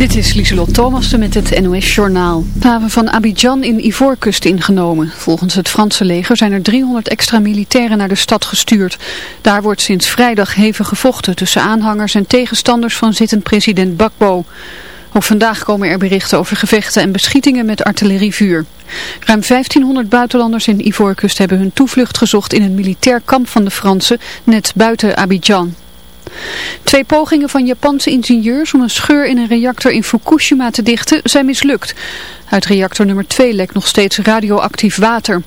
Dit is Lieselot Thomassen met het NOS-journaal. De haven van Abidjan in Ivoorkust ingenomen. Volgens het Franse leger zijn er 300 extra militairen naar de stad gestuurd. Daar wordt sinds vrijdag hevig gevochten tussen aanhangers en tegenstanders van zittend president Bakbo. Ook vandaag komen er berichten over gevechten en beschietingen met artillerievuur. Ruim 1500 buitenlanders in Ivoorkust hebben hun toevlucht gezocht in een militair kamp van de Fransen, net buiten Abidjan. Twee pogingen van Japanse ingenieurs om een scheur in een reactor in Fukushima te dichten zijn mislukt. Uit reactor nummer 2 lekt nog steeds radioactief water.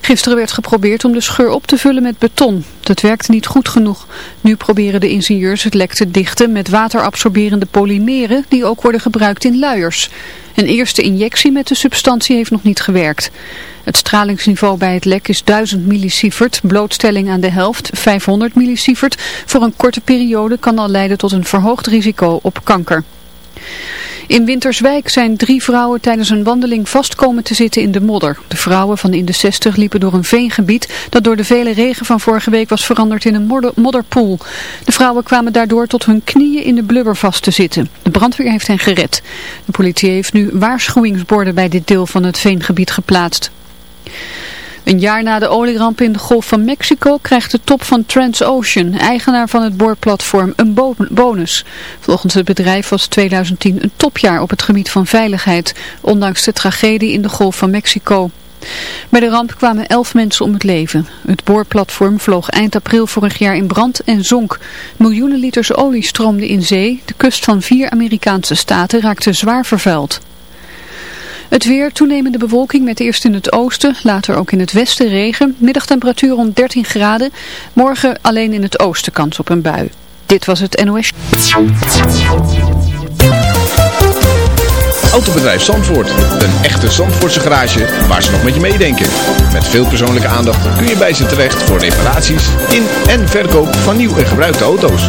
Gisteren werd geprobeerd om de scheur op te vullen met beton. Dat werkte niet goed genoeg. Nu proberen de ingenieurs het lek te dichten met waterabsorberende polymeren die ook worden gebruikt in luiers. Een eerste injectie met de substantie heeft nog niet gewerkt. Het stralingsniveau bij het lek is 1000 millisievert, blootstelling aan de helft 500 millisievert. Voor een korte periode kan al leiden tot een verhoogd risico op kanker. In Winterswijk zijn drie vrouwen tijdens een wandeling vast komen te zitten in de modder. De vrouwen van in de 60 liepen door een veengebied dat door de vele regen van vorige week was veranderd in een modderpoel. De vrouwen kwamen daardoor tot hun knieën in de blubber vast te zitten. De brandweer heeft hen gered. De politie heeft nu waarschuwingsborden bij dit deel van het veengebied geplaatst. Een jaar na de olieramp in de Golf van Mexico krijgt de top van Transocean, eigenaar van het boorplatform, een bonus. Volgens het bedrijf was 2010 een topjaar op het gebied van veiligheid, ondanks de tragedie in de Golf van Mexico. Bij de ramp kwamen elf mensen om het leven. Het boorplatform vloog eind april vorig jaar in brand en zonk. Miljoenen liters olie stroomden in zee. De kust van vier Amerikaanse staten raakte zwaar vervuild. Het weer, toenemende bewolking met eerst in het oosten, later ook in het westen regen. Middagtemperatuur rond 13 graden. Morgen alleen in het oosten kans op een bui. Dit was het NOS. Autobedrijf Zandvoort. Een echte Zandvoortse garage waar ze nog met je meedenken. Met veel persoonlijke aandacht kun je bij ze terecht voor reparaties in en verkoop van nieuw en gebruikte auto's.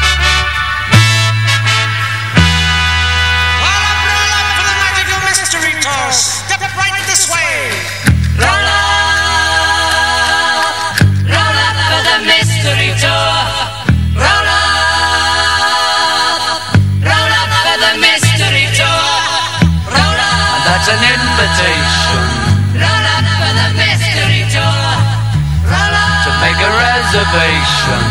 station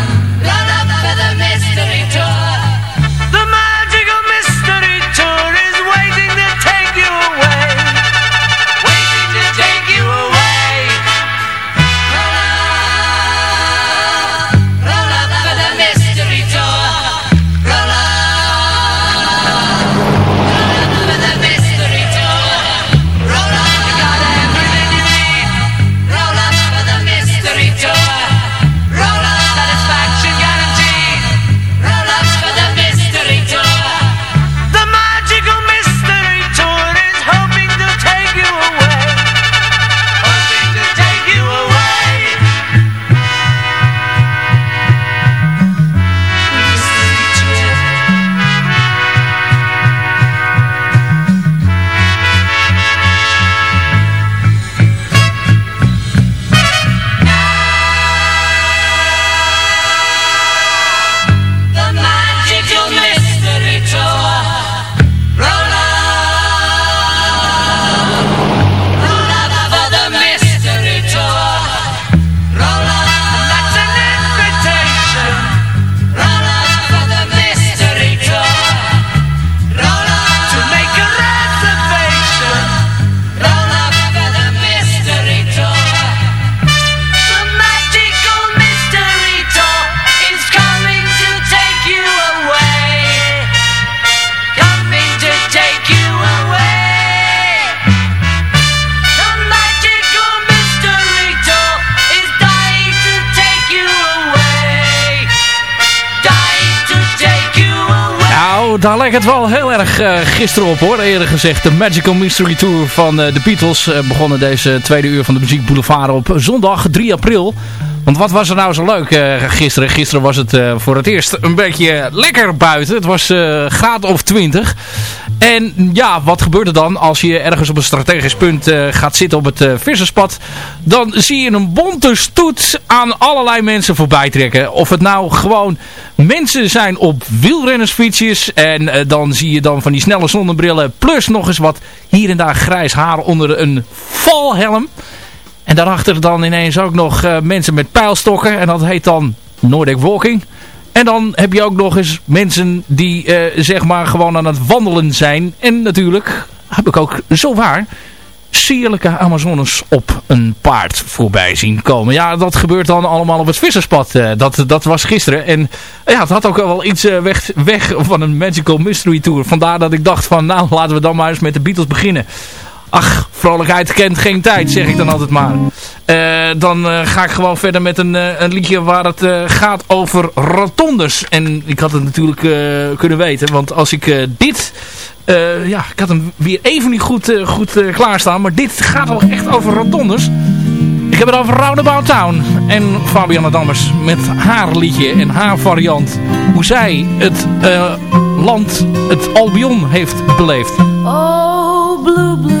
daar lijkt het wel heel erg uh, gisteren op hoor. Eerder gezegd, de Magical Mystery Tour van uh, de Beatles uh, begonnen deze tweede uur van de Muziek Boulevard op zondag 3 april. Want wat was er nou zo leuk gisteren? Gisteren was het voor het eerst een beetje lekker buiten. Het was graad of 20. En ja, wat gebeurt er dan als je ergens op een strategisch punt gaat zitten op het visserspad? Dan zie je een bonte stoet aan allerlei mensen voorbij trekken. Of het nou gewoon mensen zijn op wielrennersfietsjes. En dan zie je dan van die snelle zonnebrillen. Plus nog eens wat hier en daar grijs haar onder een valhelm. En daarachter dan ineens ook nog uh, mensen met pijlstokken. En dat heet dan Nordic Walking. En dan heb je ook nog eens mensen die uh, zeg maar gewoon aan het wandelen zijn. En natuurlijk heb ik ook zo waar sierlijke Amazones op een paard voorbij zien komen. Ja, dat gebeurt dan allemaal op het visserspad. Uh, dat, dat was gisteren. En ja, het had ook wel iets weg, weg van een Magical Mystery Tour. Vandaar dat ik dacht van, nou, laten we dan maar eens met de Beatles beginnen. Ach, vrolijkheid kent geen tijd, zeg ik dan altijd maar. Uh, dan uh, ga ik gewoon verder met een, uh, een liedje waar het gaat over rotondes. En ik had het natuurlijk kunnen weten, want als ik dit... ja, ik had hem weer even niet goed, goed klaarstaan, maar dit gaat wel echt over rotondes. Ik heb het over Roundabout Town en Fabiana Dammers met haar liedje en haar variant. Hoe zij het land, het Albion, heeft beleefd. Oh, blue, blue.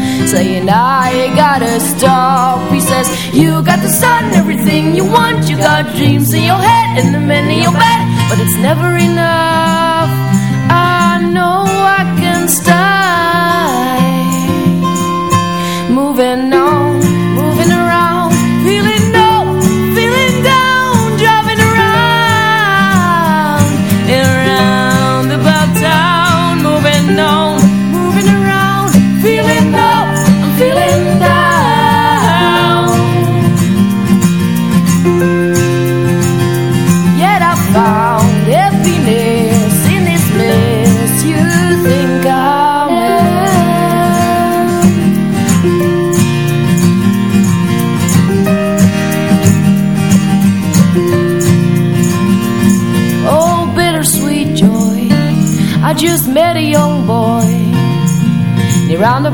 Saying, I gotta stop. He says, You got the sun, everything you want. You got dreams in your head and the men in your bed, but it's never enough. I know I can stay moving on,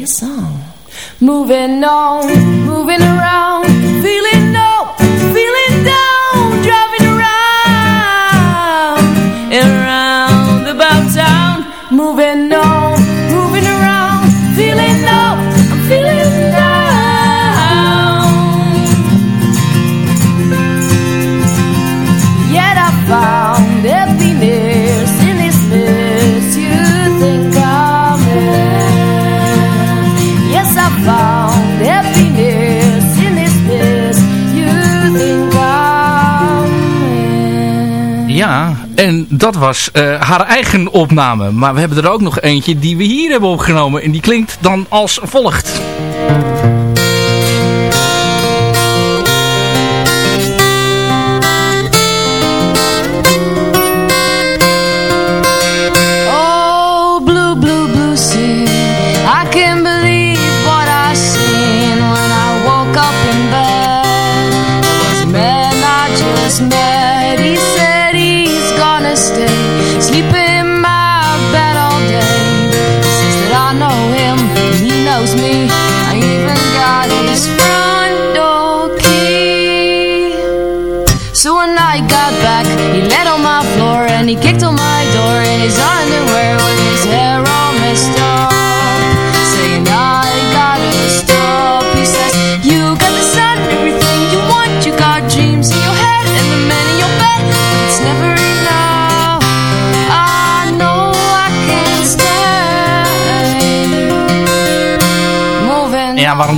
this song. Moving on, en dat was eh, haar eigen opname. Maar we hebben er ook nog eentje die we hier hebben opgenomen. En die klinkt dan als volgt.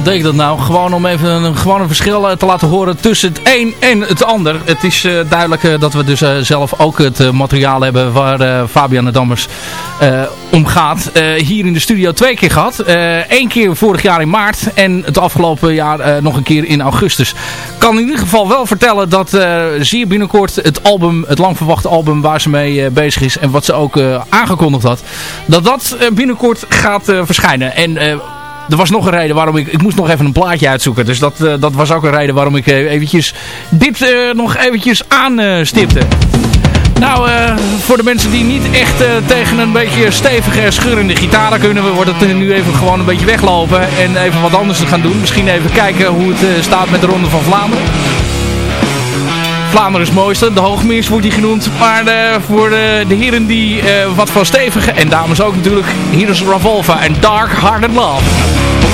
Deed ik dat nou? Gewoon om even een, gewoon een verschil eh, te laten horen tussen het een en het ander. Het is eh, duidelijk eh, dat we dus zelf ook het materiaal hebben waar Fabian de Dammers om gaat. Hier in de studio twee keer gehad. Eén keer vorig jaar in maart en het afgelopen jaar nog een keer in augustus. Kan in ieder geval wel vertellen dat zeer binnenkort het album, het lang verwachte album waar ze mee bezig is en wat ze ook aangekondigd had, dat dat binnenkort gaat verschijnen. En er was nog een reden waarom ik... Ik moest nog even een plaatje uitzoeken. Dus dat, eh, dat was ook een reden waarom ik eh, eventjes dit eh, nog eventjes aanstipte. nou, voor de mensen die niet echt tegen een beetje stevige schurrende gitaren kunnen... wordt het nu even gewoon een beetje weglopen en even wat anders te gaan doen. Misschien even kijken hoe het staat met de Ronde van Vlaanderen. Vlaanderen is mooiste, de Hoogmeers wordt die genoemd. Maar eh, voor de, de heren die eh, wat van stevige, en dames ook natuurlijk, hier is Ravolva en Dark Hearted Love.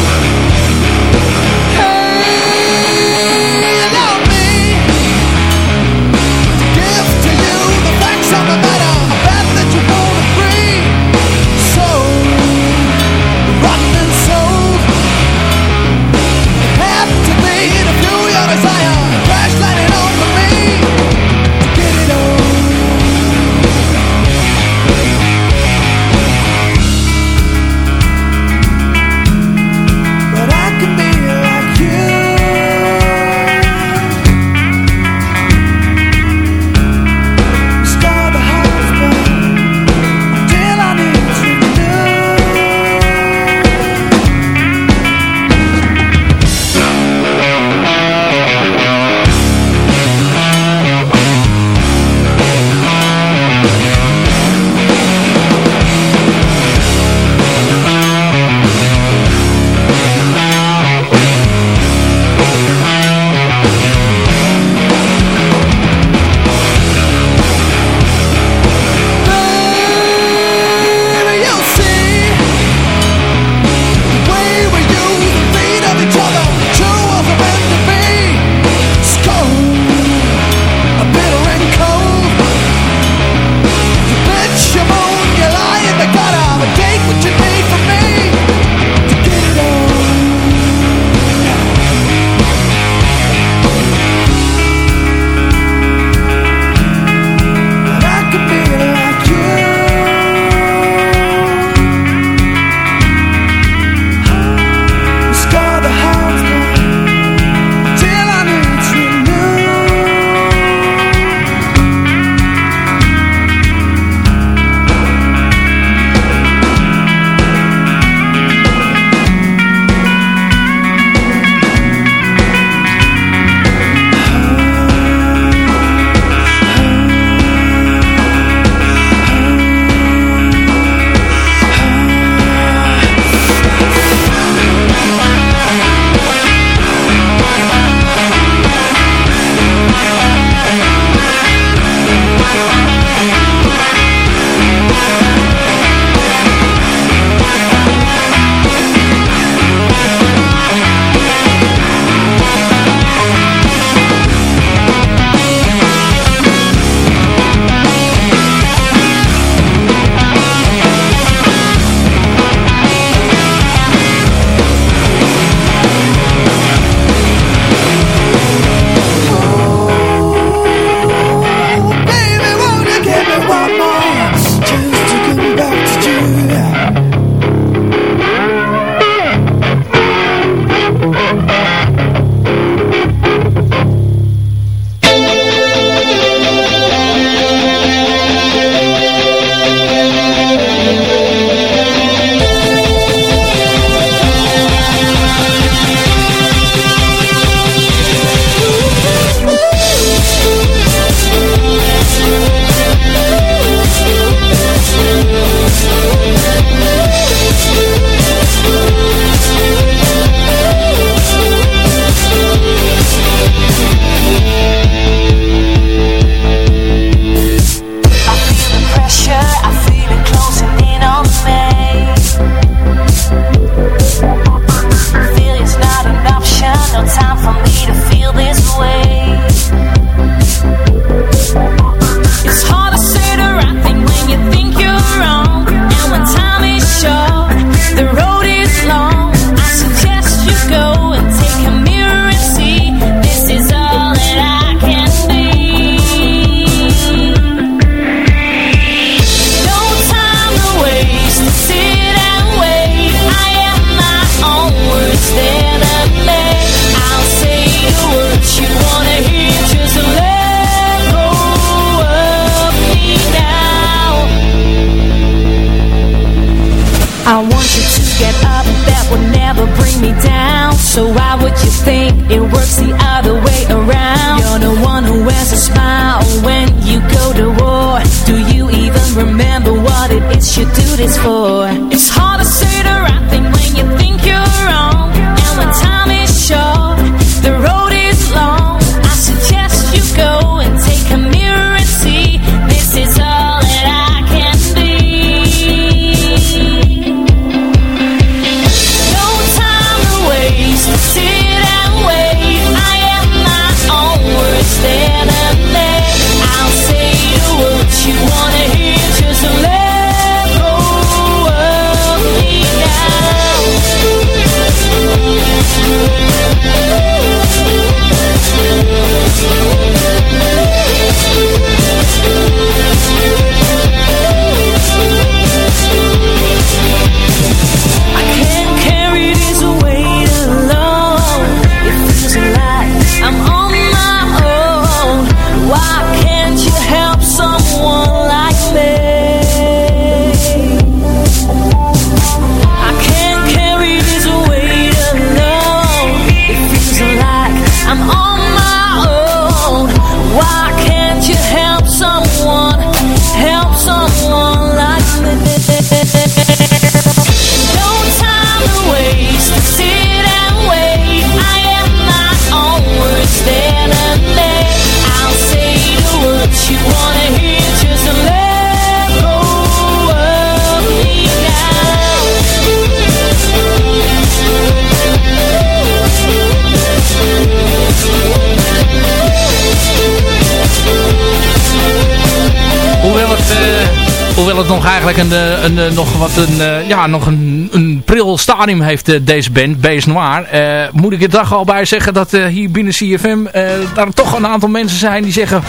Eigenlijk een, eh, eh, nog wat een, eh, ja, nog een, een pril stadium heeft, deze band, Bees Noir. moet ik er dag al bij zeggen dat hier binnen CFM eh daar toch een aantal mensen zijn die zeggen...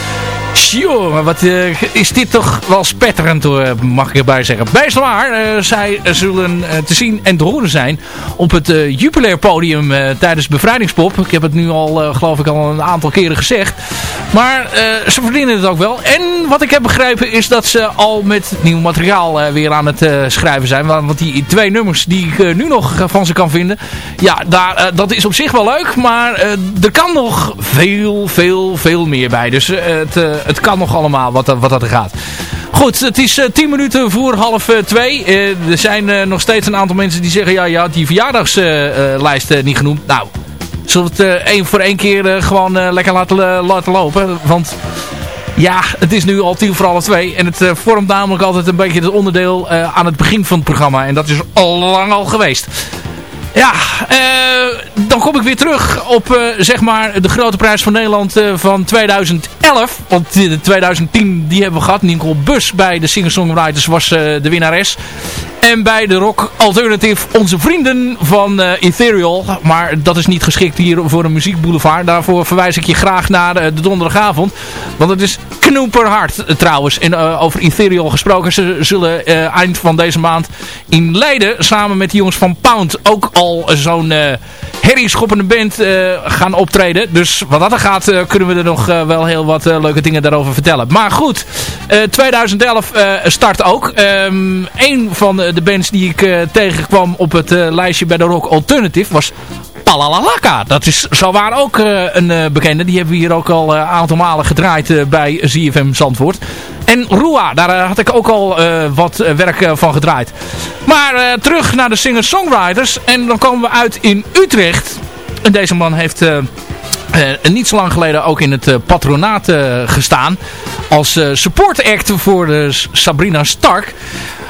Jongen, wat eh, is dit toch wel spetterend, mag ik erbij zeggen. Bees Noir, eh, zij zullen eh, te zien en te horen zijn op het Jupiler podium eh, tijdens Bevrijdingspop. Ik heb het nu al, geloof ik, al een aantal keren gezegd. Maar ze verdienen het ook wel. En wat ik heb begrepen is dat ze al met nieuw materiaal weer aan het schrijven zijn. Want die twee nummers die ik nu nog van ze kan vinden. Ja, daar, dat is op zich wel leuk. Maar er kan nog veel, veel, veel meer bij. Dus het, het kan nog allemaal wat, wat dat er gaat. Goed, het is eh, 10 minuten voor half eh, twee. Eh, er zijn eh, nog steeds een aantal mensen die zeggen... Ja, je had die verjaardagslijst eh, niet genoemd. Nou, zullen we het eh, één voor één keer eh, gewoon eh, lekker laten, laten lopen? Want ja, het is nu al tien voor half twee. En het eh, vormt namelijk altijd een beetje het onderdeel eh, aan het begin van het programma. En dat is al lang al geweest. Ja, eh, dan kom ik weer terug op eh, zeg maar de grote prijs van Nederland eh, van 2011. Want de 2010 die hebben we gehad. Nicole Bus bij de Singer-Songwriters was eh, de winnares. En bij de Rock Alternative onze vrienden van eh, Ethereal. Maar dat is niet geschikt hier voor een muziekboulevard. Daarvoor verwijs ik je graag naar eh, de donderdagavond. Want het is knoeperhard trouwens. En over Ethereal gesproken. Ze zullen eind van deze maand in Leiden samen met de jongens van Pound ook al zo'n eh herrieschoppende band gaan optreden. Dus wat dat er gaat kunnen we er nog wel heel wat eh, leuke dingen daarover vertellen. Maar goed, eh, 2011 eh, start ook. Ehm een van de bands die ik eh, tegenkwam op het eh, lijstje bij de Rock Alternative was Palalalaka. Dat is zowaar ook eh, een eh, bekende. Die hebben we hier ook al een aantal malen gedraaid eh, bij ZFM Zandvoort. En Rua, daar eh, had ik ook al eh, wat eh, werk eh, van gedraaid. Maar eh, terug naar de singer-songwriters. En dan komen we uit in Utrecht. En deze man heeft... eh, niet zo lang geleden ook in het eh, patronaat eh, gestaan. Als support act voor Sabrina Stark.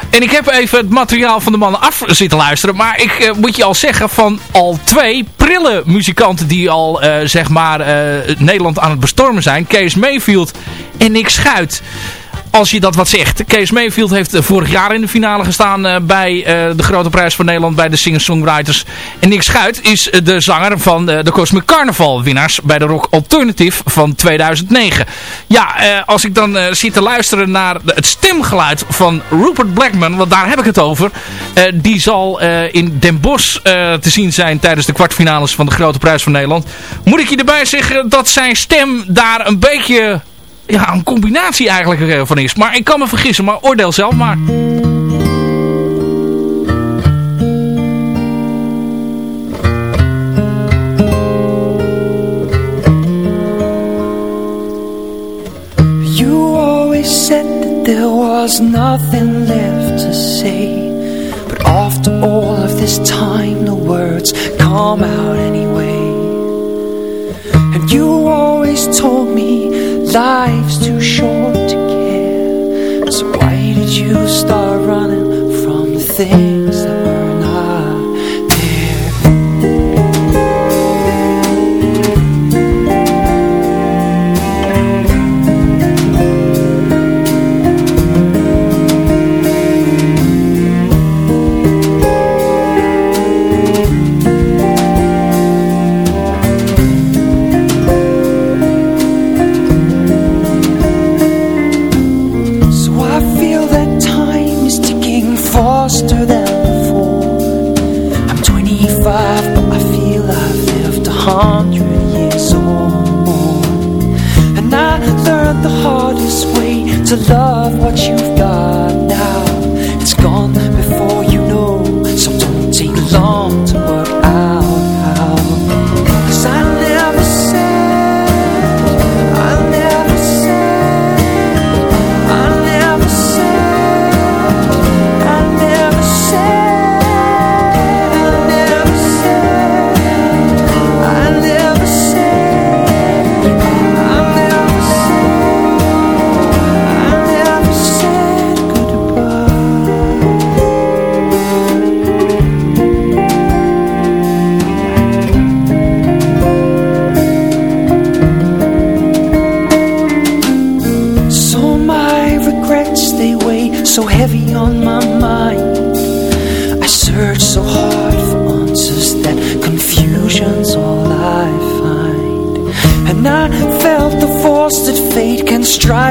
En ik heb even het materiaal van de mannen af zitten luisteren. Maar ik moet je al zeggen van al twee prille muzikanten die al zeg maar Nederland aan het bestormen zijn. Kees Mayfield en Nick Schuit als je dat wat zegt. Kees Mayfield heeft eh, vorig jaar in de finale gestaan eh, bij eh, de Grote Prijs van Nederland bij de Singer-Songwriters. En Nick Schuit is de zanger van de Cosmic Carnival winnaars bij de Rock Alternative van 2009. Ja, als ik dan zit te luisteren naar het stemgeluid van Rupert Blackman, want daar heb ik het over. die zal in Den Bosch te zien zijn tijdens de kwartfinales van de Grote Prijs van Nederland. Moet ik je erbij zeggen dat zijn stem daar een beetje ja, een combinatie eigenlijk eh, van is. Maar ik kan me vergissen, maar oordeel zelf maar. You always said that there was nothing left to say. But after all of this time, the words come out anyway. And you always told me Life's too short to care. So why did you start running From the things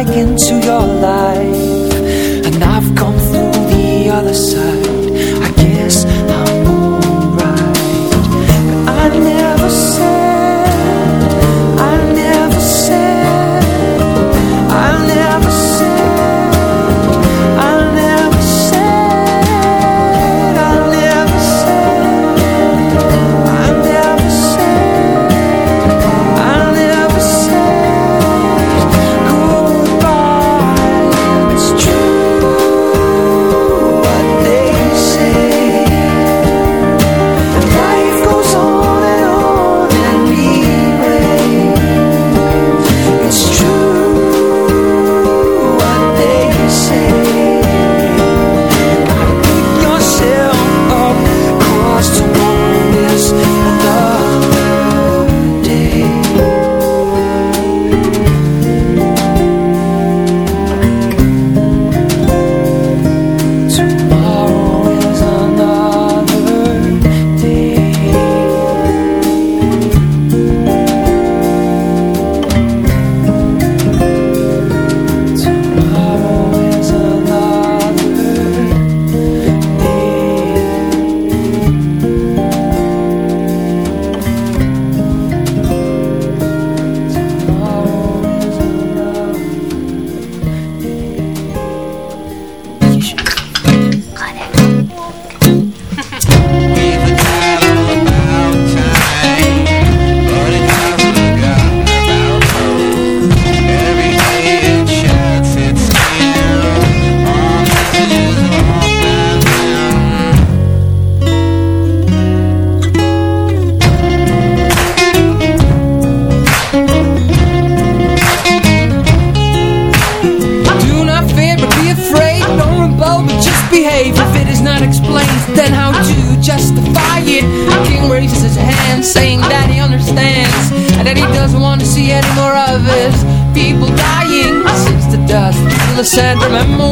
back into your said, remember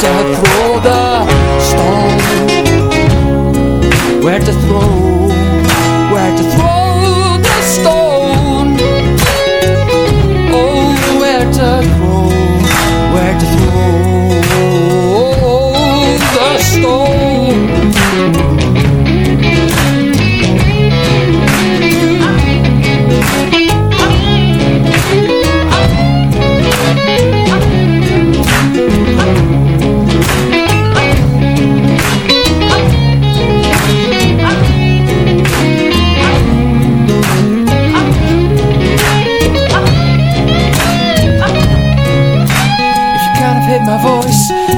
to throw the stone. Where to throw, where to throw?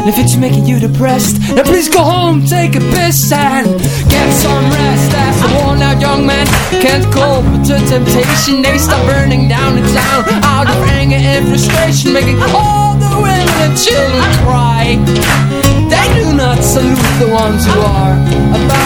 And if it's making you depressed, then please go home, take a piss, and get some rest. As a worn out young man can't cope with the temptation, they start burning down the town out of anger and frustration, making all the women and children cry. They do not salute the ones who are about.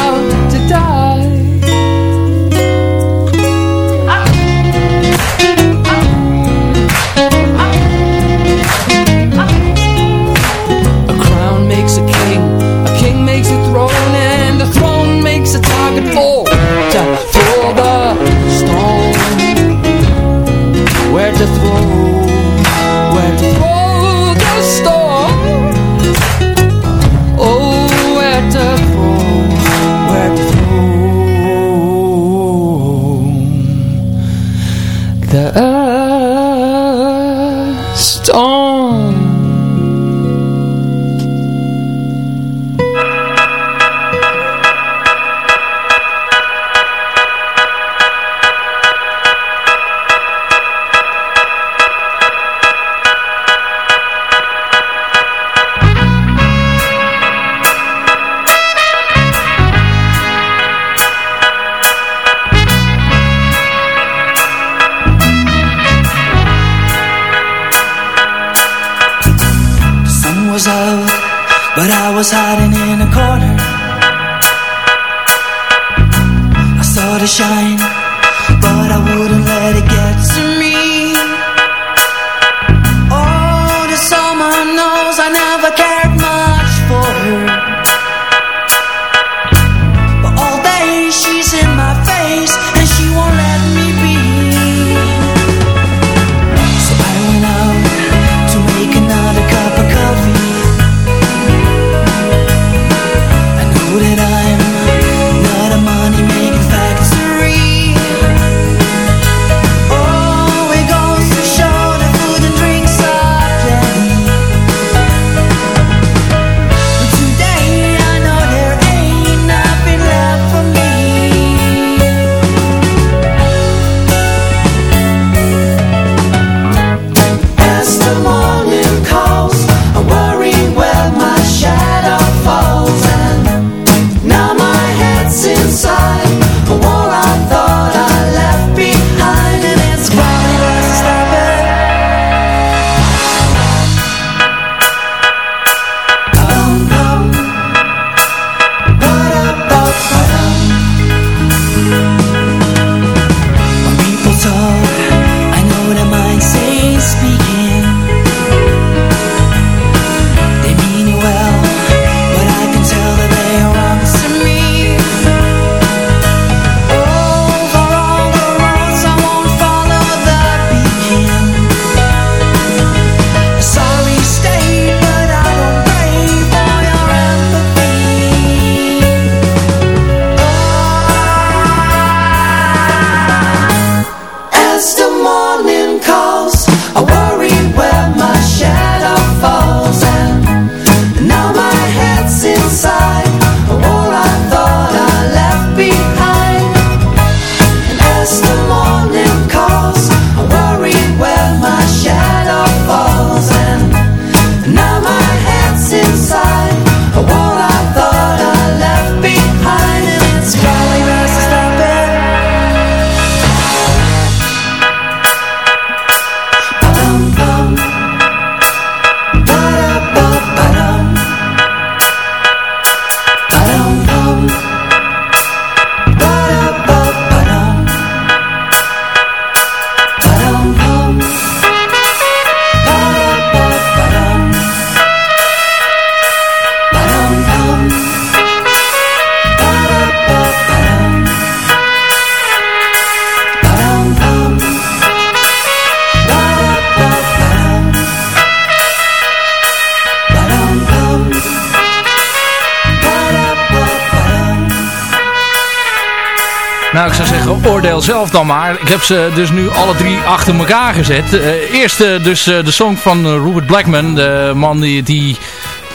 Ik heb ze dus nu alle drie achter elkaar gezet. Uh, eerst uh, dus uh, de song van Robert Blackman. De man die, die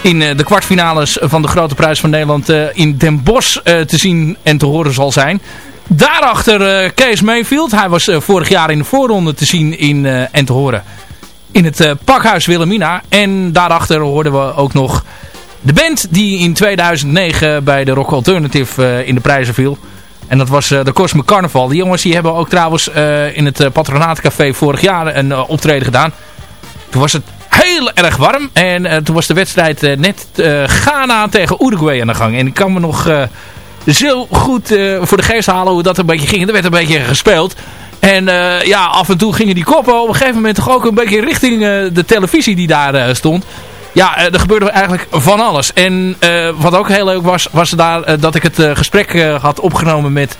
in de kwartfinales van de Grote Prijs van Nederland in Den Bosch te zien en te horen zal zijn. Daarachter Kees Mayfield. Hij was vorig jaar in de voorronde te zien in, en te horen in het Pakhuis Wilhelmina. En daarachter hoorden we ook nog de band die in 2009 bij de Rock Alternative in de prijzen viel. En dat was uh, de Cosmic Carnival. Die jongens die hebben ook trouwens uh, in het uh, Patronaatcafé vorig jaar een optreden gedaan. Toen was het heel erg warm. En toen was de wedstrijd net Ghana tegen Uruguay aan de gang. En ik kan me nog zo goed voor de geest halen hoe dat een beetje ging. Er werd een beetje gespeeld. En ja, af en toe gingen die koppen op een gegeven moment toch ook een beetje richting de televisie die daar stond. Ja, eh, er gebeurde eigenlijk van alles. En uh, wat ook heel leuk was, was daar uh, dat ik het gesprek had opgenomen met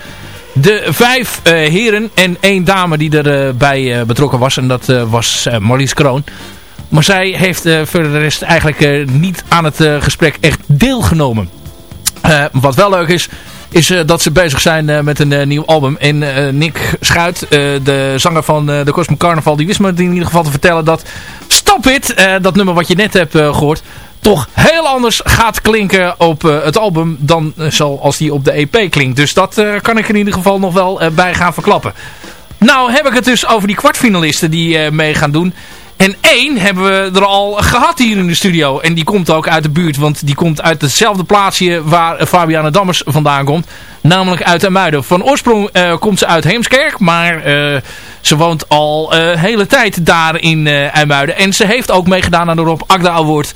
de vijf heren en één dame die erbij betrokken was. En dat was Marlies Kroon. Maar zij heeft voor de rest eigenlijk niet aan het gesprek echt deelgenomen. wat wel leuk is, is dat ze bezig zijn met een nieuw album. En Nick Schuit, de zanger van de Cosmic Carnival, die wist me in ieder geval te vertellen dat Uh, dat nummer wat je net hebt uh, gehoord, toch heel anders gaat klinken op uh, het album dan zoals die op de EP klinkt. Dus dat kan ik in ieder geval nog wel bij gaan verklappen. Nou heb ik het dus over die kwartfinalisten die mee gaan doen. En één hebben we er al gehad hier in de studio. En die komt ook uit de buurt, want die komt uit hetzelfde plaatsje waar Fabiana Dammers vandaan komt. Namelijk uit Amuiden. Van oorsprong uh, komt ze uit Heemskerk, maar uh, ze woont al uh, hele tijd daar in uh. En ze heeft ook meegedaan aan de Rob Agda Award.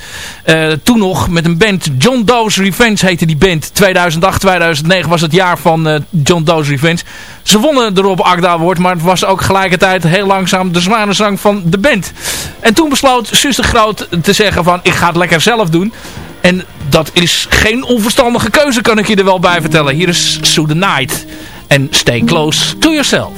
Toen nog met een band. John Doe's Revenge heette die band. 2008, 2009 was het jaar van John Doe's Revenge. Ze wonnen de Rob Agda Award. Maar het was ook gelijkertijd heel langzaam de zware zang van de band. En toen besloot Suster Groot te zeggen van ik ga het lekker zelf doen. En dat is geen onverstandige keuze kan ik je er wel bij vertellen. Hier is Sue the Night. En stay close to yourself.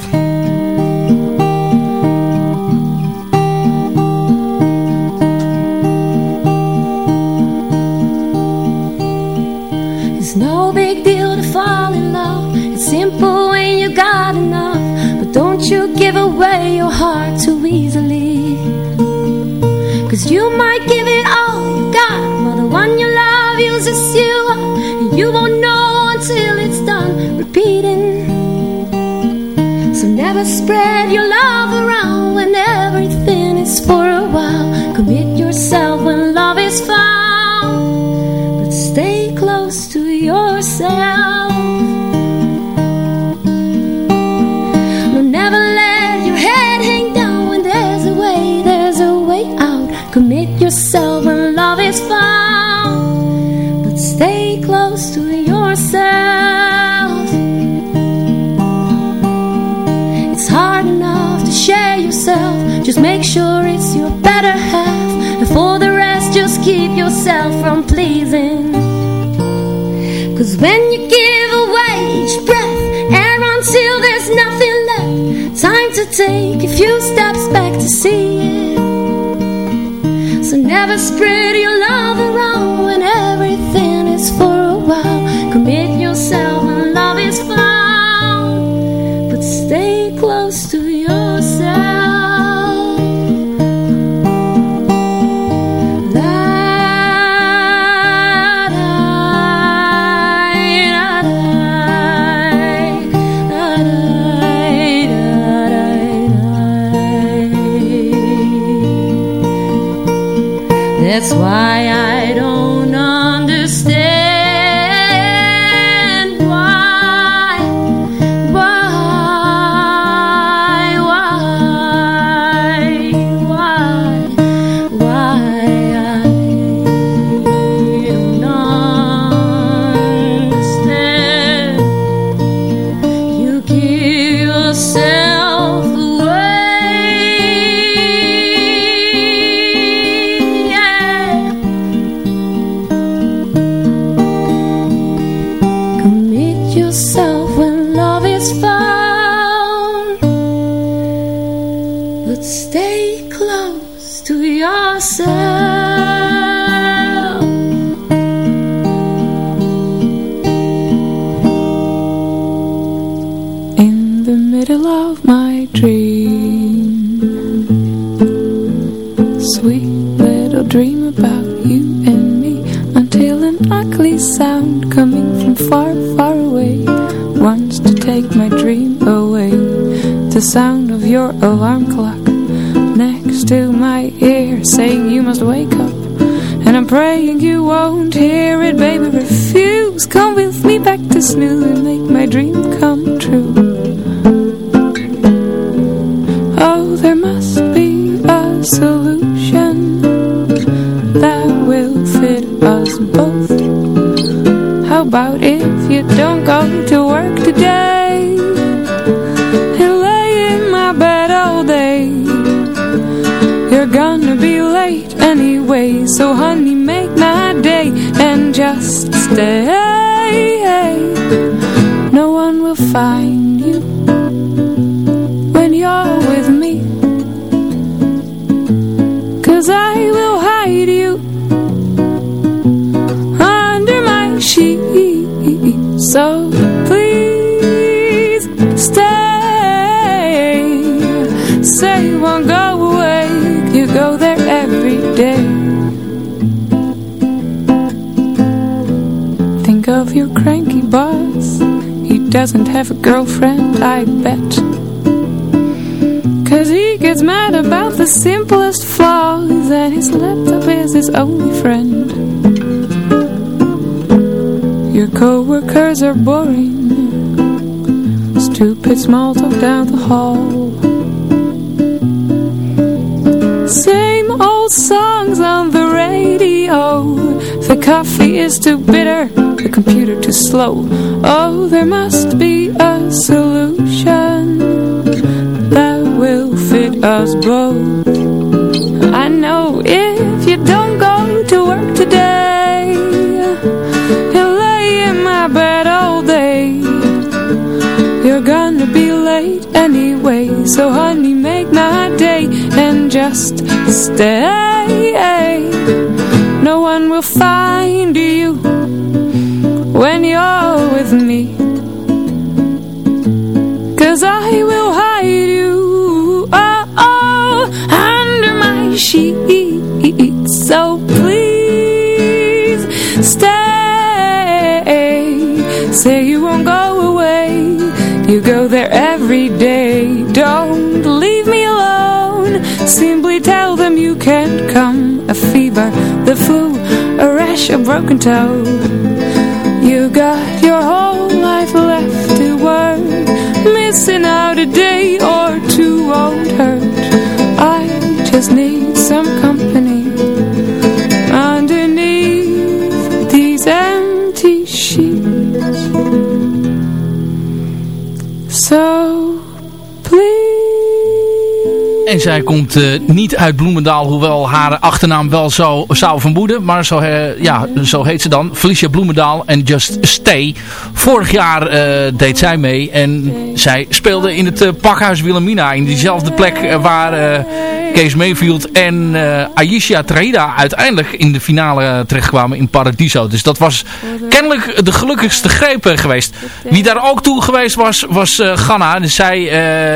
simple when you got enough But don't you give away your heart too easily Cause you might give it all you got one you love uses you, and you won't know until it's done repeating. So never spread your love around When everything is for a while. Commit yourself when love is found yourself from pleasing. Cause when you give away each breath Air until there's nothing left Time to take a few steps back to see it. So never spread your love That's why I saying you must wake up. And I'm praying you won't hear it, baby. Refuse. Come with me back to snooze and make my dream come true. Just stay. No one will find doesn't have a girlfriend, I bet. Cause he gets mad about the simplest flaws And his laptop is his only friend. Your coworkers are boring. Stupid small talk down the hall. Same old songs on the radio. The coffee is too bitter The computer too slow. Oh, there must be a solution That will fit us both. I know if you don't go to work today You'll lay in my bed all day. You're gonna be late anyway So honey, make my day And just stay. No one will find with me. Cause I will hide you oh, oh, Under my sheets. So please stay. Say you won't go away. You go there every day. Don't leave me alone. Simply tell them you can't come. A fever, the flu, a rash, a broken toe. You got whole life left to work. Missing out a day or two won't hurt. I just need some company. Underneath these empty sheets. So En zij komt eh, niet uit Bloemendaal, hoewel haar achternaam wel zo zou vermoeden. Maar zo, eh, ja, zo heet ze dan. Felicia Bloemendaal en Just Stay. Vorig jaar eh, deed zij mee en zij speelde in het pakhuis Wilhelmina. In diezelfde plek waar Kees Mayfield en Aisha Traida uiteindelijk in de finale terechtkwamen in Paradiso. Dus dat was kennelijk de gelukkigste greep geweest. Wie daar ook toe geweest was, was Ganna. Dus zij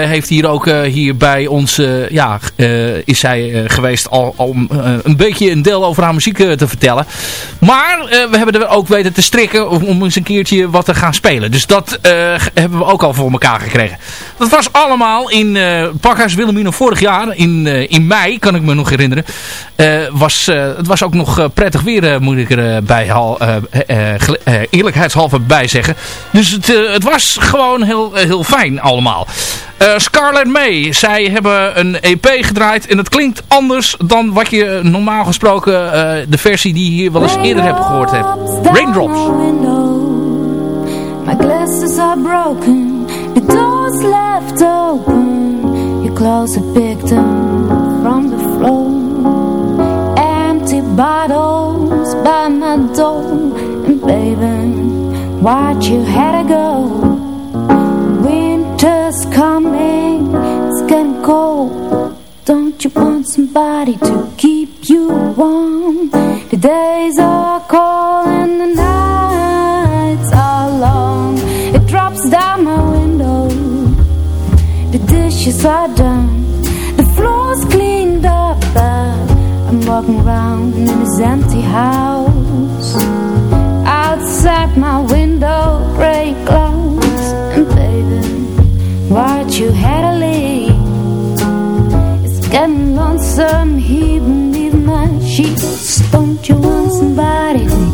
heeft hier ook hier bij ons ja, uh, is zij uh, geweest al, uh, een beetje een deel over haar muziek te vertellen. Maar we hebben er ook weten te strikken om, om, eens een keertje wat te gaan spelen. Dus dat hebben we ook al voor elkaar gekregen. Dat was allemaal in Pakhuis Wilhelmina vorig jaar. In, in mei, kan ik me nog herinneren. was, het was ook nog prettig weer, moet ik er bij al, eerlijkheidshalve bij zeggen. Dus het, het was gewoon heel, heel fijn allemaal. Uh, Scarlett May, zij hebben een EP gedraaid en het klinkt anders dan wat je normaal gesproken uh, de versie die je hier wel eens eerder hebt gehoord hebt. Raindrops. My glasses are broken, the door's left open, clothes are picked up from the floor. Empty bottles by my door, and baby, watch you had to go. Winter's coming, it's getting cold you want somebody to keep you warm. The days are cold and the nights are long. It drops down my window. The dishes are done. The floor's cleaned up. But I'm walking around in this empty house. Outside my window break clouds And baby, why'd you had to leave? and lonesome hidden in my sheets. Don't you want somebody?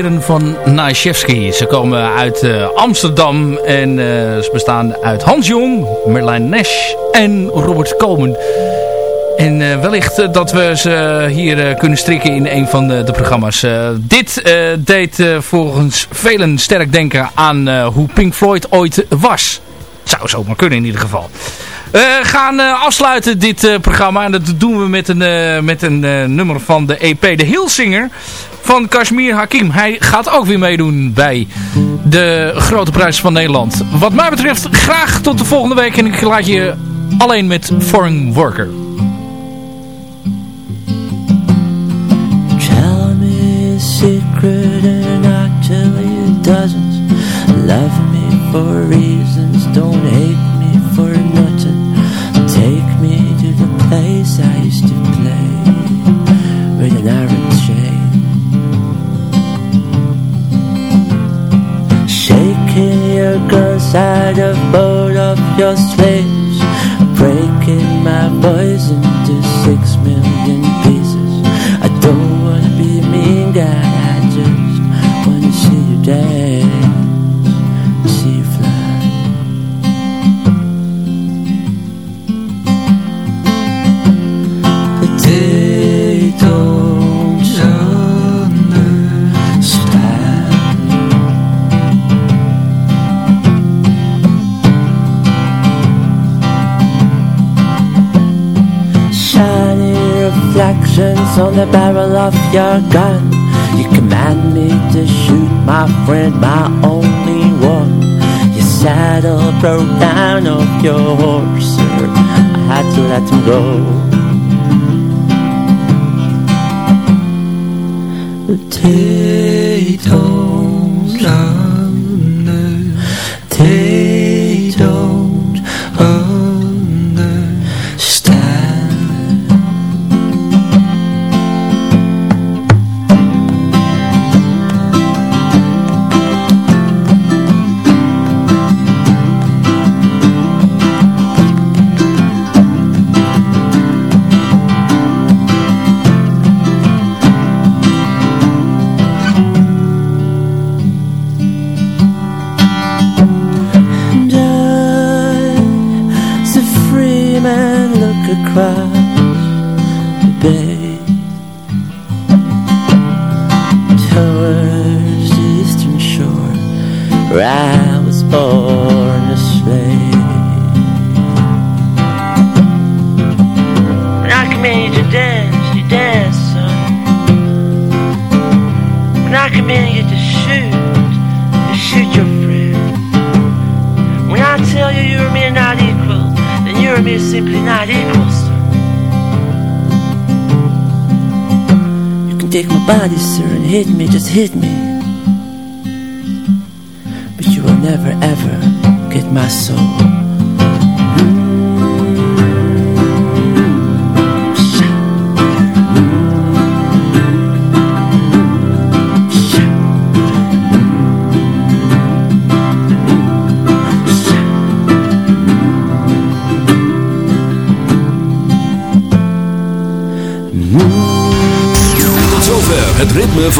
Van Naishevski. Ze komen uit eh, Amsterdam en eh, ze bestaan uit Hans Jong, Merlijn Nash en Robert Komen. En eh, wellicht dat we ze hier kunnen strikken in een van de, programma's. dit deed volgens velen sterk denken aan hoe Pink Floyd ooit was. Zou zomaar kunnen in ieder geval. We gaan afsluiten dit programma. En dat doen we met een, met een nummer van de EP De Hilsinger van Kashmir Hakim. Hij gaat ook weer meedoen bij de Grote Prijs van Nederland. Wat mij betreft graag tot de volgende week. En ik laat je alleen met Foreign Worker. Tell me a secret and I'll tell you dozens. Love me for reasons, don't hate me for nothing. Take me to the place I used to play with an iron Guns out of both of your slaves, breaking my voice into six barrel of your gun You command me to shoot my friend, my only one. Your saddle broke down off your horse, sir. I had to let him go. They don't последний